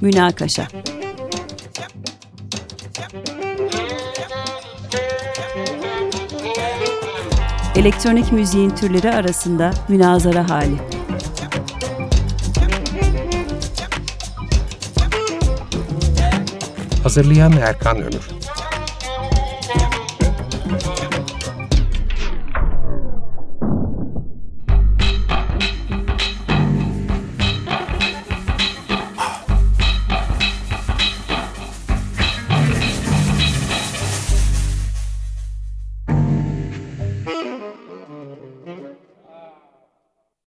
Münakaşa Elektronik müziğin türleri arasında münazara hali. Hazırlayan Erkan Ömür